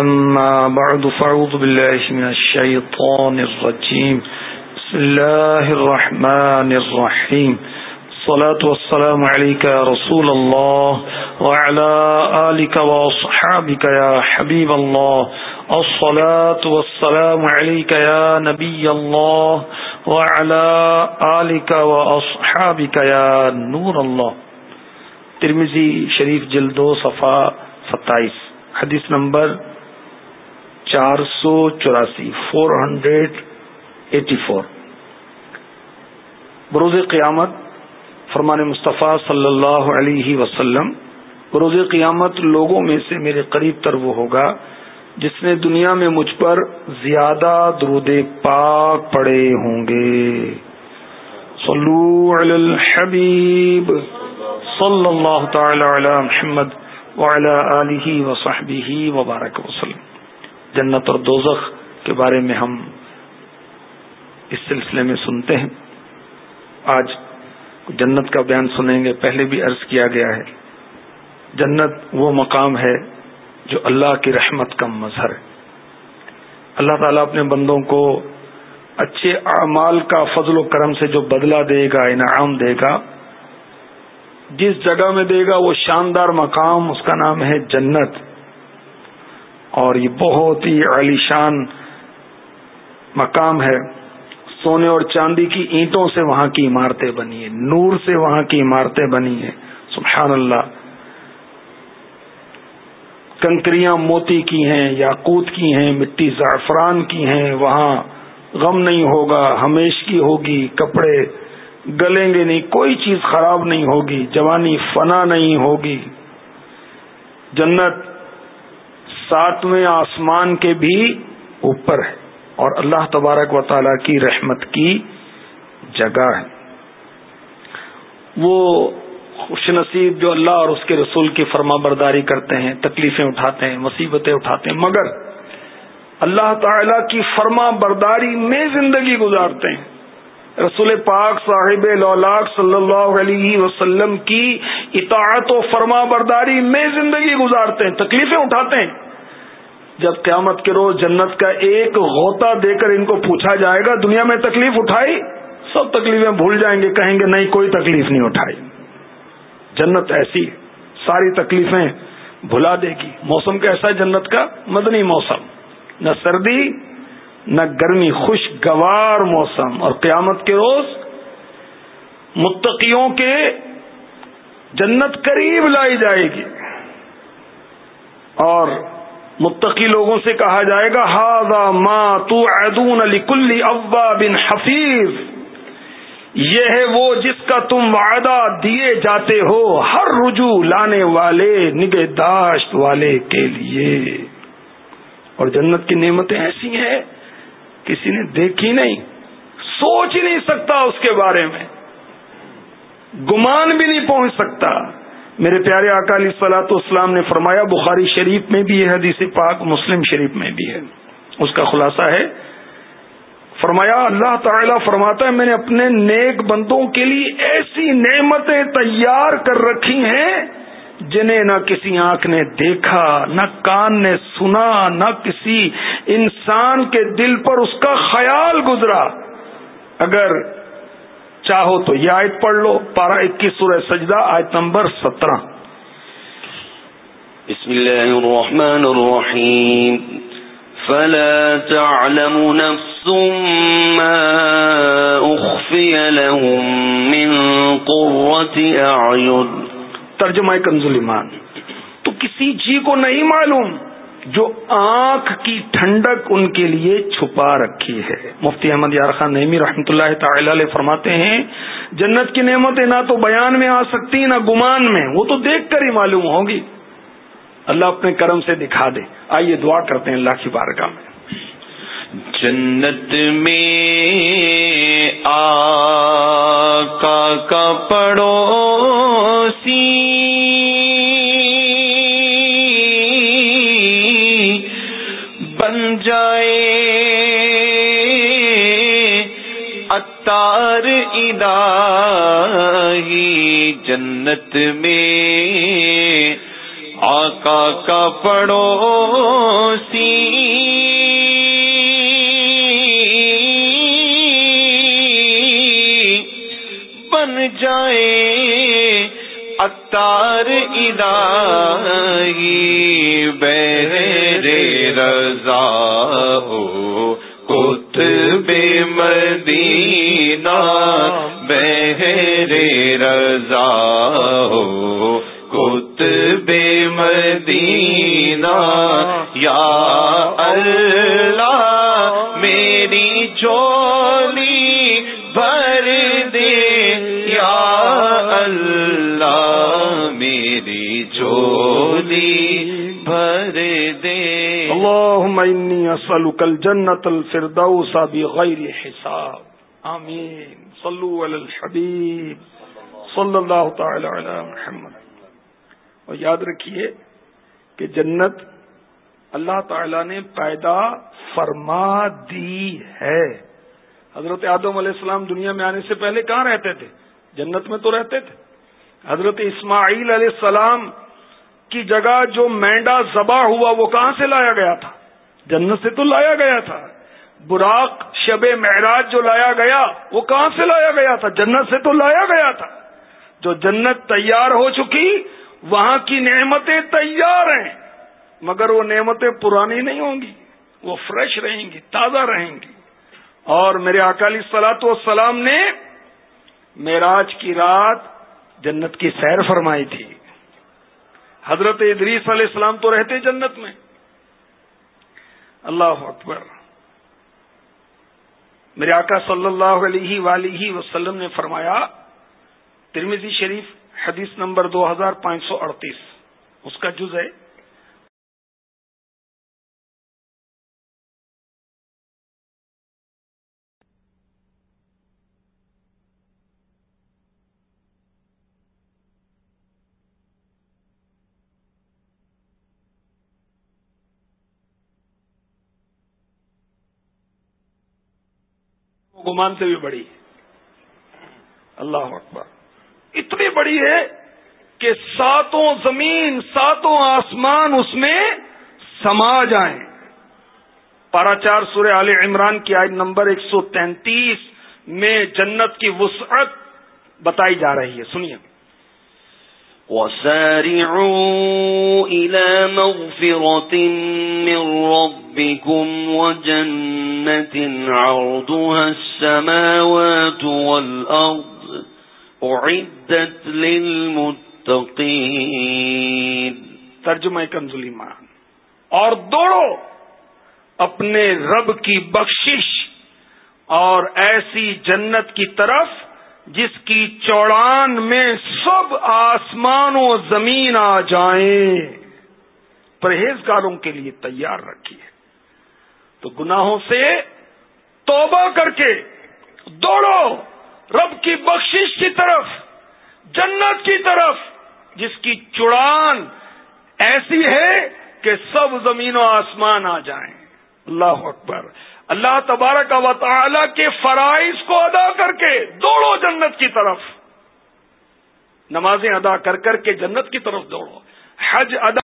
أما بعد فعوذ بالله من الشيطان الرجيم. بسم الله الرحمن الرحيم. الصلاة والسلام عليك يا رسول الله وعلى آلك وأصحابك يا حبيب الله. الصلاة والسلام عليك يا نبي الله وعلى آلك وأصحابك يا نور الله. ترمزی شریف جلدو صفا ستائیس، حدیث نمبر چار سو چوراسی فور ہنڈریڈ ایٹی فور بروز قیامت فرمان مصطفیٰ صلی اللہ علیہ وسلم بروز قیامت لوگوں میں سے میرے قریب تر وہ ہوگا جس نے دنیا میں مجھ پر زیادہ درود پاک پڑے ہوں گے صلو علی الحبیب صلی اللہ تعالی علی محمد وعلی آلہ وصحبہ وبارک وسلم جنت اور دوزخ کے بارے میں ہم اس سلسلے میں سنتے ہیں۔ آج جنت کا بیان سنیں گے، پہلے بھی عرض کیا گیا ہے۔ جنت وہ مقام ہے جو اللہ کی رحمت کا مظہر ہے۔ اللہ تعالیٰ اپنے بندوں کو اچھے اعمال کا فضل و کرم سے جو بدلہ دے گا، انعام دے گا، جس جگہ میں دے گا، وہ شاندار مقام، اس کا نام ہے جنت۔ اور یہ بہت ہی عالیشان مقام ہے۔ سونے اور چاندی کی اینٹوں سے وہاں کی عمارتیں بنی ہیں، نور سے وہاں کی عمارتیں بنی ہیں۔ سبحان اللہ کنکریاں موتی کی ہیں، یاقوت کی ہیں، مٹی زعفران کی ہیں۔ وہاں غم نہیں ہوگا، ہمیش کی ہوگی، کپڑے گلیں گے نہیں، کوئی چیز خراب نہیں ہوگی، جوانی فنا نہیں ہوگی۔ جنت ساتویں آسمان کے بھی اوپر ہے اور اللہ تبارک و تعالی کی رحمت کی جگہ ہے۔ وہ خوش نصیب جو اللہ اور اس کے رسول کی فرما برداری کرتے ہیں، تکلیفیں اٹھاتے ہیں، مصیبتیں اٹھاتے ہیں، مگر اللہ تعالی کی فرما برداری میں زندگی گزارتے ہیں۔ رسول پاک صاحب لولاک صلی اللہ علیہ وسلم کی اطاعت و فرما برداری میں زندگی گزارتے ہیں، تکلیفیں اٹھاتے ہیں۔ جب قیامت کے روز جنت کا ایک غوطہ دے کر ان کو پوچھا جائے گا، دنیا میں تکلیف اٹھائی؟ سب تکلیفیں بھول جائیں گے، کہیں گے نہیں، کوئی تکلیف نہیں اٹھائی۔ جنت ایسی ساری تکلیفیں بھلا دے گی۔ موسم کیسا جنت کا؟ مدنی موسم۔ نہ سردی، نہ گرمی، خوشگوار موسم۔ اور قیامت کے روز متقیوں کے جنت قریب لائی جائے گی۔ اور متقی لوگوں سے کہا جائے گا ہاضا ما تو ادون علی کلی ابا بن حفیظ. یہ ہے وہ جس کا تم وعدہ دیے جاتے ہو ہر رجوع لانے والے نگہداشت والے کے لیے۔ اور جنت کی نعمتیں ایسی ہیں، کسی نے دیکھی نہیں، سوچ ہی نہیں سکتا اس کے بارے میں، گمان بھی نہیں پہنچ سکتا۔ میرے پیارے اکالی سلاط اسلام نے فرمایا، بخاری شریف میں بھی ہے، حدیث پاک مسلم شریف میں بھی ہے۔ اس کا خلاصہ ہے، فرمایا، اللہ تعالیٰ فرماتا ہے، میں نے اپنے نیک بندوں کے لیے ایسی نعمتیں تیار کر رکھی ہیں، جنہیں نہ کسی آنکھ نے دیکھا، نہ کان نے سنا، نہ کسی انسان کے دل پر اس کا خیال گزرا۔ اگر چاہو تو یہ آیت پڑھ لو پارہ اکیس سورہ سجدہ آیت نمبر سترہ۔ بسم اللہ الرحمن الرحیم۔ فلا تعلم نفس ما اخفی لهم من قرة اعین۔ ترجمہ کنزل ایمان تو کسی جی کو نہیں معلوم۔ جو آنکھ کی ٹھنڈک ان کے لیے چھپا رکھی ہے۔ مفتی احمد یار خان نعمی رحمۃ اللہ تعالی علیہ فرماتے ہیں، جنت کی نعمتیں نہ تو بیان میں آ سکتی، نہ گمان میں، وہ تو دیکھ کر ہی معلوم ہوگی۔ اللہ اپنے کرم سے دکھا دے۔ آئیے دعا کرتے ہیں اللہ کی بارگاہ میں۔ جنت میں آ کا پڑوسی جائے۔ اتار الہی جنت میں۔ آقا کا پڑوسی۔ بن جائے۔ اتار ادا بہر رضا ہو۔ انی اسالک الجنت الفردوس بغیر حساب. آمین صلو علی الحبیب صلی اللہ تعالی علی محمد. اور یاد رکھیے کہ جنت اللہ تعالی نے پیدا فرما دی ہے۔ حضرت آدم علیہ السلام دنیا میں آنے سے پہلے کہاں رہتے تھے؟ جنت میں تو رہتے تھے۔ حضرت اسماعیل علیہ السلام کی جگہ جو مینڈا ذبح ہوا وہ کہاں سے لایا گیا تھا؟ جنت سے تو لایا گیا تھا۔ براق، شب معراج جو لایا گیا، وہ کہاں سے لایا گیا تھا؟ جنت سے تو لایا گیا تھا۔ جو جنت تیار ہو چکی، وہاں کی نعمتیں تیار ہیں، مگر وہ نعمتیں پرانی نہیں ہوں گی۔ وہ فریش رہیں گی، تازہ رہیں گی۔ اور میرے اکالی سلاط والسلام نے معراج کی رات جنت کی سیر فرمائی تھی۔ حضرت ادریس علیہ السلام تو رہتے جنت میں۔ اللہ اکبر۔ میرے آقا صلی اللہ علیہ ولیہ وسلم نے فرمایا ترمیزی شریف حدیث نمبر دو ہزار پانچ سو اڑتیس، اس کا جز ہے گمان سے بھی بڑی اللہ اکبر۔ اتنی بڑی ہے کہ ساتوں زمین، ساتوں آسمان اس میں سما جائیں۔ پارا چار سورہ عال عمران کی آئی نمبر ایک سو تینتیس میں جنت کی وسعت بتائی جا رہی ہے۔ سنیے۔ وسارعوا إلى مغفرة من ربكم وجنة عرضها السماوات والأرض أعدت للمتقين. ترجمہ کنزلی مان اور دوڑو اپنے رب کی بخشش اور ایسی جنت کی طرف جس کی چوڑان میں سب آسمان و زمین آ جائیں۔ پرہیزگاروں کے لیے تیار رکھیے۔ تو گناہوں سے توبہ کر کے دوڑو۔ رب کی بخشش کی طرف، جنت کی طرف، جس کی چڑان ایسی ہے کہ سب زمین و آسمان آ جائیں۔ اللہ اکبر۔ اللہ تبارک و تعالی کے فرائض کو ادا کر کے دوڑو جنت کی طرف۔ نمازیں ادا کر کر کے جنت کی طرف دوڑو۔ حج ادا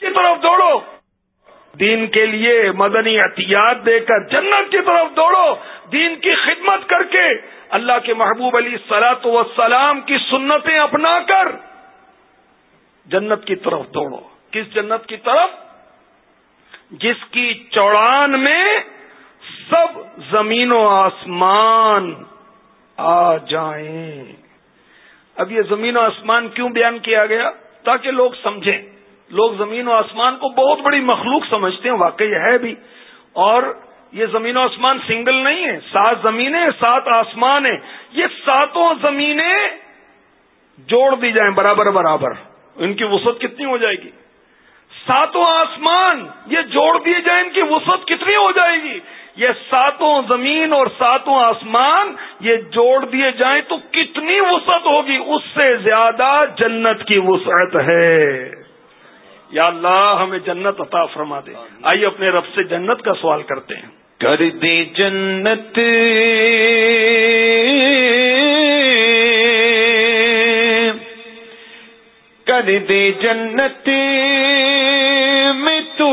کی طرف دین کے لیے مدنی احتیاط دے کر جنت کی طرف دوڑو، دین کی خدمت کر کے اللہ کے محبوب علی سلاط وسلام کی سنتیں اپنا کر جنت کی طرف دوڑو۔ کس جنت کی طرف؟ جس کی چوڑان میں سب زمین و آسمان آ جائیں۔ اب یہ زمین و آسمان کیوں بیان کیا گیا؟ تاکہ لوگ سمجھیں۔ لوگ زمین و آسمان کو بہت بڑی مخلوق سمجھتے ہیں، واقعی ہے بھی۔ اور یہ زمین و آسمان سنگل نہیں ہے سات زمینیں سات آسمان ہیں۔ یہ ساتوں زمینیں جوڑ دی جائیں برابر برابر۔ ان کی وسعت کتنی ہو جائے گی؟ ساتوں آسمان یہ جوڑ دیے جائیں، ان کی وسعت کتنی ہو جائے گی؟ یہ ساتوں زمین اور ساتوں آسمان یہ جوڑ دیے جائیں تو کتنی وسعت ہوگی؟ اس سے زیادہ جنت کی وسعت ہے۔ یا اللہ ہمیں جنت عطا فرما دے۔ آئیے اپنے رب سے جنت کا سوال کرتے ہیں۔ کر دے جنت۔ کر دے جنت۔ میں تو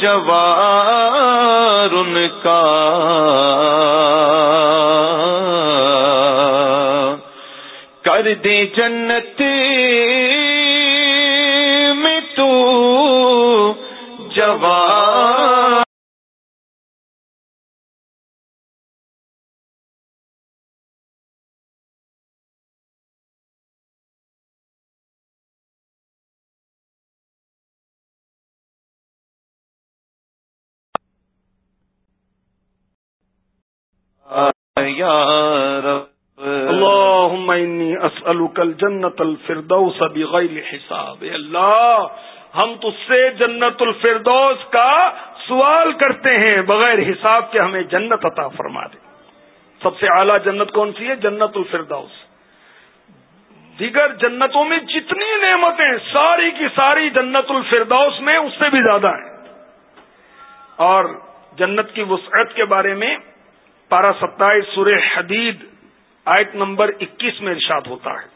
جوار ان کا۔ کر دے جنت۔ اللهم انی اسألك الجنت الفردوس بغیر حساب. اے اللہ، ہم تو سے جنت الفردوس کا سوال کرتے ہیں، بغیر حساب کے ہمیں جنت عطا فرما دے۔ سب سے اعلیٰ جنت کون سی ہے؟ جنت الفردوس۔ دیگر جنتوں میں جتنی نعمتیں، ساری کی ساری جنت الفردوس میں اس سے بھی زیادہ ہیں۔ اور جنت کی وسعت کے بارے میں پارا ستائیس سورہ حدید آیت نمبر اکیس میں ارشاد ہوتا ہے۔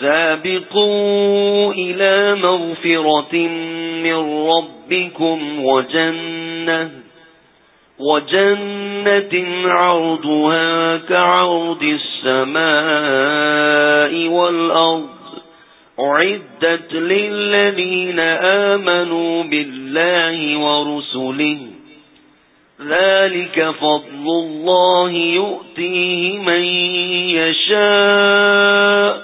سابقوا إلى مغفرة من ربكم وجنة وجنة عرضها كعرض السماء والأرض، أعدت للذين آمنوا بالله ورسله ذلك فضل الله يؤتيه من يشاء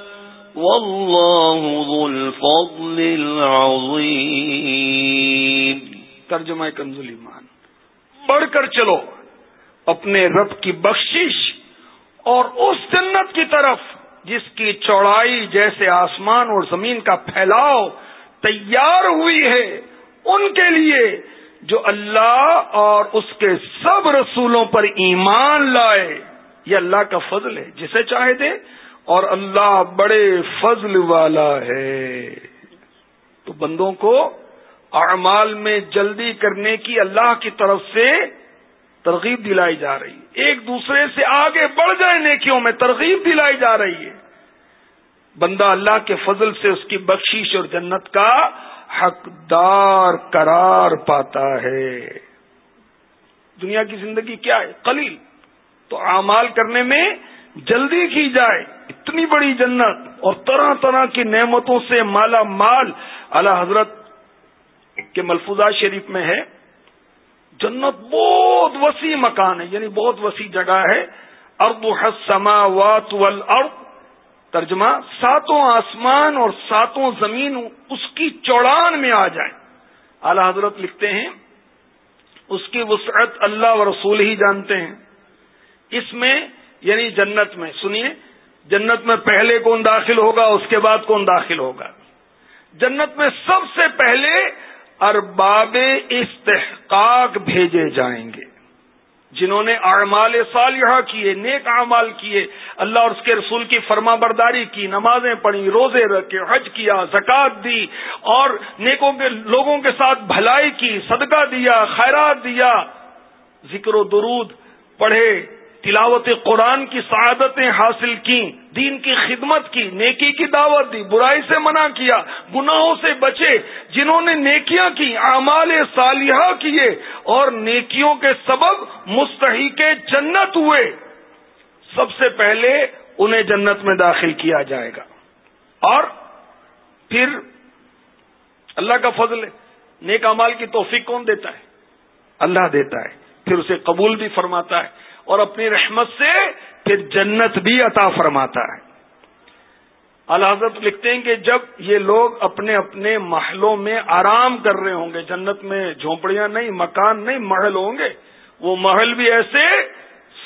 والله ذو الفضل العظيم. ترجمہ کنزل ایمان. بڑھ کر چلو. اپنے رب کی بخشش اور اس جنت کی طرف جس کی چوڑائی جیسے آسمان اور زمین کا پھیلاؤ تیار ہوئی ہے، ان کے لیے جو اللہ اور اس کے سب رسولوں پر ایمان لائے، یہ اللہ کا فضل ہے، جسے چاہے دے، اور اللہ بڑے فضل والا ہے۔ تو بندوں کو اعمال میں جلدی کرنے کی اللہ کی طرف سے ترغیب دلائی جا رہی ہے۔ ایک دوسرے سے آگے بڑھ جائے نیکیوں میں ترغیب دلائی جا رہی ہے۔ بندہ اللہ کے فضل سے اس کی بخشش اور جنت کا حقدار قرار پاتا ہے۔ دنیا کی زندگی کیا ہے؟ قلیل۔ تو اعمال کرنے میں جلدی کی جائے۔ اتنی بڑی جنت اور طرح طرح کی نعمتوں سے مالا مال۔ اللہ حضرت کے ملفوظات شریف میں ہے۔ جنت بہت وسیع مکان ہے یعنی بہت وسیع جگہ ہے۔ ارد حسما وات ارد ترجمہ ساتوں آسمان اور ساتوں زمین اس کی چوڑان میں آ جائیں۔ اعلی حضرت لکھتے ہیں، اس کی وسعت اللہ و رسول ہی جانتے ہیں۔ اس میں یعنی جنت میں، سنیے، جنت میں پہلے کون داخل ہوگا، اس کے بعد کون داخل ہوگا۔ جنت میں سب سے پہلے ارباب استحقاق بھیجے جائیں گے۔ جنہوں نے اعمال صالحہ کیے، نیک اعمال کیے، اللہ اور اس کے رسول کی فرما برداری کی، نمازیں پڑھی، روزے رکھے، حج کیا، زکات دی، اور نیکوں کے لوگوں کے ساتھ بھلائی کی، صدقہ دیا، خیرات دیا۔ ذکر و درود، پڑھے، تلاوت قرآن کی سعادتیں حاصل کیں۔ دین کی خدمت کی، نیکی کی دعوت دی، برائی سے منع کیا، گناہوں سے بچے، جنہوں نے نیکیاں کی، اعمال صالحہ کیے، اور نیکیوں کے سبب مستحق جنت ہوئے۔ سب سے پہلے انہیں جنت میں داخل کیا جائے گا۔ اور پھر اللہ کا فضل، نیک امال کی توفیق کون دیتا ہے؟ اللہ دیتا ہے۔ پھر اسے قبول بھی فرماتا ہے اور اپنی رحمت سے پھر جنت بھی عطا فرماتا ہے۔ الحضرت لکھتے ہیں کہ جب یہ لوگ اپنے اپنے محلوں میں آرام کر رہے ہوں گے، جنت میں جھونپڑیاں نہیں، مکان نہیں، محل ہوں گے، وہ محل بھی ایسے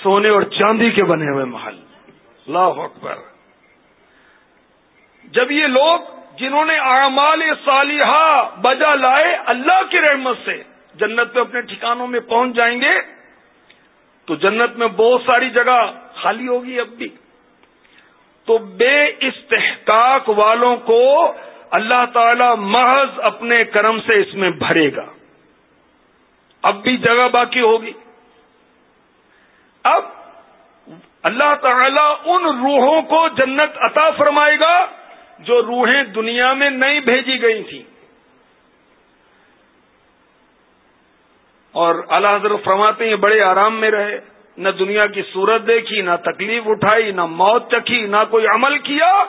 سونے اور چاندی کے بنے ہوئے محل۔ اللہ اکبر۔ جب یہ لوگ جنہوں نے اعمال صالحہ بجا لائے اللہ کی رحمت سے جنت پہ اپنے ٹھکانوں میں پہنچ جائیں گے، تو جنت میں بہت ساری جگہ خالی ہوگی اب بھی۔ تو بے استحقاق والوں کو اللہ تعالی محض اپنے کرم سے اس میں بھرے گا۔ اب بھی جگہ باقی ہوگی۔ اب اللہ تعالی ان روحوں کو جنت عطا فرمائے گا جو روحیں دنیا میں نہیں بھیجی گئی تھیں۔ اور اللہ حضرت فرماتے ہیں بڑے آرام میں رہے۔ نہ دنیا کی صورت دیکھی، نہ تکلیف اٹھائی، نہ موت چکھی، نہ کوئی عمل کیا،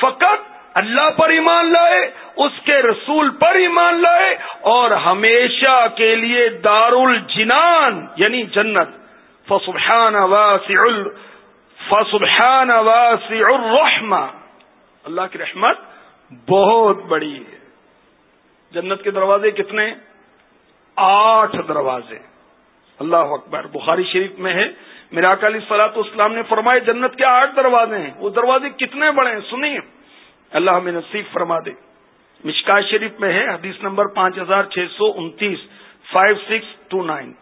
فقط اللہ پر ایمان لائے، اس کے رسول پر ایمان لائے، اور ہمیشہ کے لیے دار الجنان یعنی جنت۔ فسبحان واسع فسبحان واسع الرحمہ۔ اللہ کی رحمت بہت بڑی ہے۔ جنت کے دروازے کتنے؟ آٹھ دروازے۔ اللہ اکبر، بخاری شریف میں ہے۔ میرا اکالی سلاط اسلام نے فرمائے جنت کے آٹھ دروازے ہیں۔ وہ دروازے کتنے بڑے ہیں؟ سنیے۔ اللہ ہمیں نصیب فرما دے۔ مشکا شریف میں ہے، حدیث نمبر پانچ ہزار چھ سو انتیس فائیو سکس ٹو نائن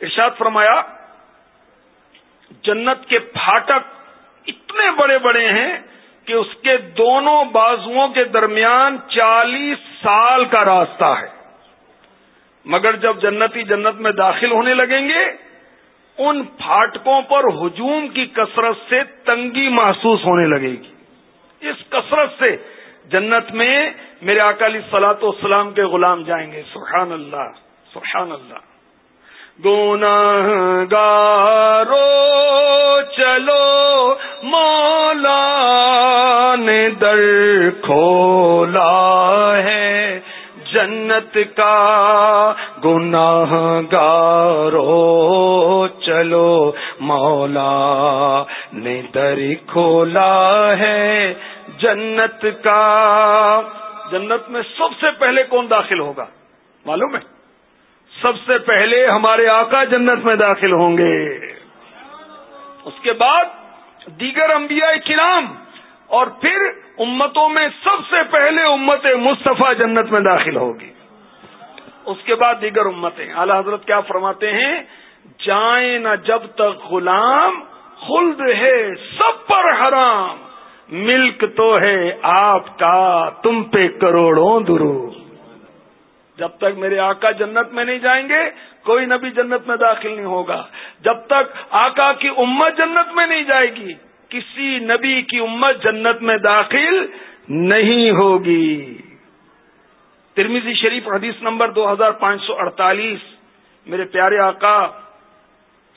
ارشاد فرمایا، جنت کے پھاٹک اتنے بڑے بڑے ہیں کہ اس کے دونوں بازوؤں کے درمیان چالیس سال کا راستہ ہے۔ مگر جب جنتی جنت میں داخل ہونے لگیں گے، ان پھاٹکوں پر ہجوم کی کثرت سے تنگی محسوس ہونے لگے گی۔ اس کثرت سے جنت میں میرے اکالی سلاط اسلام کے غلام جائیں گے۔ سبحان اللہ سبحان اللہ۔ گونا گارو چلو مولا نے در کھولا ہے۔ جنت کا گناہ گارو چلو مولا نے در کھولا ہے جنت کا۔ جنت میں سب سے پہلے کون داخل ہوگا؟ معلوم ہے؟ سب سے پہلے ہمارے آقا جنت میں داخل ہوں گے۔ اس کے بعد دیگر انبیاء کرام اور پھر امتوں میں سب سے پہلے امت مصطفیٰ جنت میں داخل ہوگی۔ اس کے بعد دیگر امتیں۔ اعلی حضرت کیا فرماتے ہیں؟ جائیں نہ جب تک غلام خلد ہے، سب پر حرام۔ ملک تو ہے آپ کا، تم پہ کروڑوں درو جب تک میرے آقا جنت میں نہیں جائیں گے، کوئی نبی جنت میں داخل نہیں ہوگا۔ جب تک آقا کی امت جنت میں نہیں جائے گی کسی نبی کی امت جنت میں داخل نہیں ہوگی۔ ترمیزی شریف حدیث نمبر دو ہزار پانچ سو اڑتالیس۔ میرے پیارے آقا،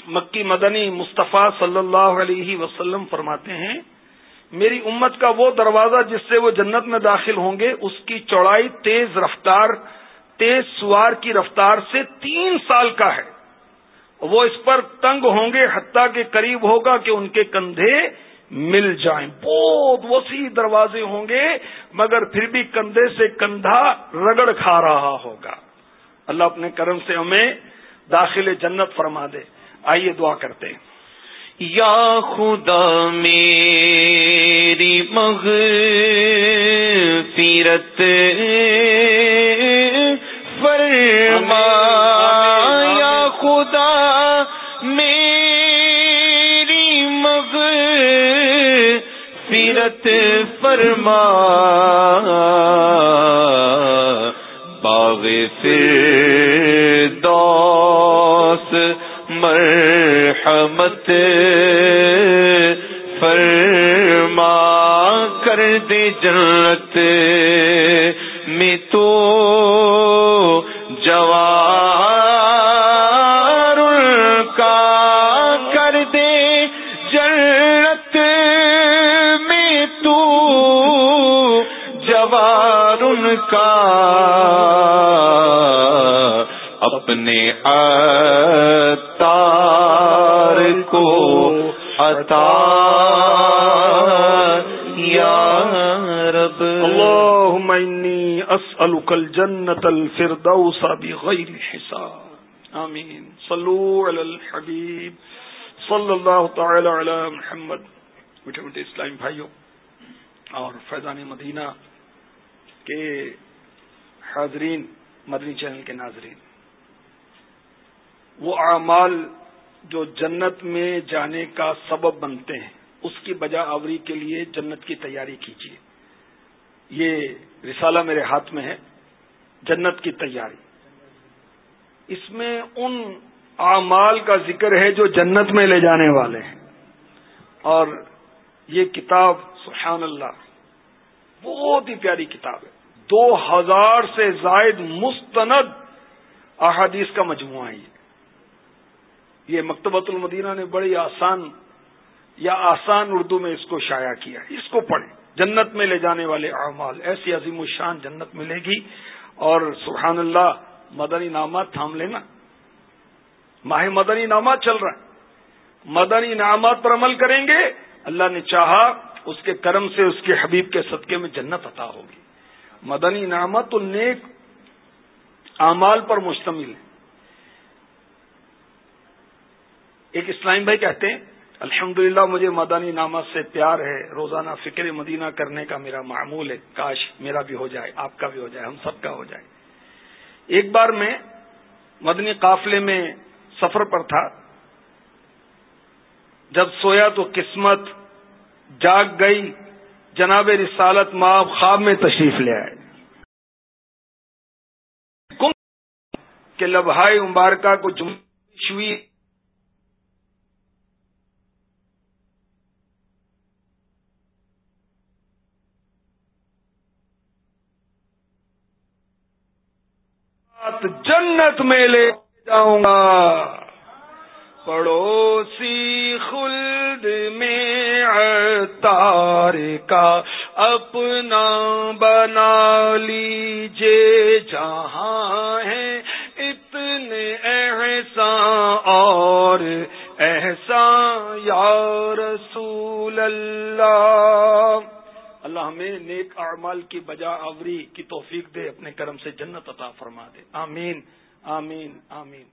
مکی مدنی مصطفیٰ صلی اللہ علیہ وسلم فرماتے ہیں، میری امت کا وہ دروازہ جس سے وہ جنت میں داخل ہوں گے، اس کی چوڑائی تیز رفتار، تیز سوار کی رفتار سے تین سال کا ہے۔ وہ اس پر تنگ ہوں گے، حتیٰ کے قریب ہوگا کہ ان کے کندھے مل جائیں۔ بہت وسیع دروازے ہوں گے، مگر پھر بھی کندھے سے کندھا رگڑ کھا رہا ہوگا۔ اللہ اپنے کرم سے ہمیں داخل جنت فرما دے۔ آئیے دعا کرتے ہیں۔ یا خدا میری مغ سیرت فرما باغ پھر دوس مرحمت فرما کر دے جنت اپنے اتار کو عطا یا رب۔ اللهم انی اسألك الجنة الفردوس بغیر حساب۔ آمین۔ صلو علی الحبیب۔ صلی اللہ تعالی علی محمد۔ میٹھے میٹھے اسلامی بھائیوں اور فیضان مدینہ کے حاضرین، مدنی چینل کے ناظرین۔ وہ اعمال جو جنت میں جانے کا سبب بنتے ہیں، اس کی بجا آوری کے لیے جنت کی تیاری کیجیے یہ رسالہ میرے ہاتھ میں ہے، جنت کی تیاری۔ اس میں ان اعمال کا ذکر ہے جو جنت میں لے جانے والے ہیں۔ اور یہ کتاب سبحان اللہ بہت ہی پیاری کتاب ہے۔ دو ہزار سے زائد مستند احادیث کا مجموعہ ہے یہ مکتبۃ المدینہ نے بڑی آسان، یا آسان اردو میں اس کو شائع کیا اس کو پڑھیں۔ جنت میں لے جانے والے اعمال، ایسی عظیم الشان جنت ملے گی۔ اور سبحان اللہ، مدنی نامات تھام لینا۔ ماہ مدنی نامات چل رہا ہے۔ مدنی انعامات پر عمل کریں گے۔ اللہ نے چاہا اس کے کرم سے اس کے حبیب کے صدقے میں جنت عطا ہوگی۔ مدنی انعامات تو نیک اعمال پر مشتمل ہے۔ ایک اسلام بھائی کہتے ہیں الحمد مجھے مدنی نامہ سے پیار ہے، روزانہ فکر مدینہ کرنے کا میرا معمول ہے، کاش میرا بھی ہو جائے، آپ کا بھی ہو جائے، ہم سب کا ہو جائے۔ ایک بار میں مدنی قافلے میں سفر پر تھا، جب سویا تو قسمت جاگ گئی، جناب رسالت ماں خواب میں تشریف لے آئے۔ کہ لبھائی مبارکہ کو جمشوی جنت میں لے جاؤں گا۔ پڑوسی خلد میں تار کا اپنا بنا لیجے جہاں ہے اتنے احسان اور احسان، یا رسول اللہ۔ اللہ ہمیں نیک اعمال کی بجا آوری کی توفیق دے، اپنے کرم سے جنت عطا فرما دے۔ آمین آمین آمین۔